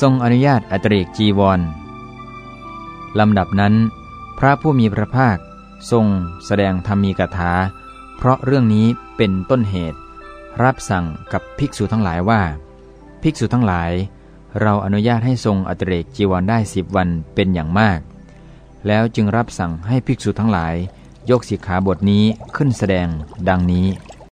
ทรงอนุญาตอัตเรกจีวรลำดับนั้น พระผู้มีพระภาคทรงแสดงธรรมีกถา เพราะเรื่องนี้เป็นต้นเหตุ รับสั่งกับภิกษุทั้งหลายว่า ภิกษุทั้งหลาย เราอนุญาตให้ทรงอัตเรกจีวรได้สิบวันเป็นอย่างมาก แล้วจึงรับสั่งให้ภิกษุทั้งหลาย ยกสิกขาบทนี้ขึ้นแสดงดังนี้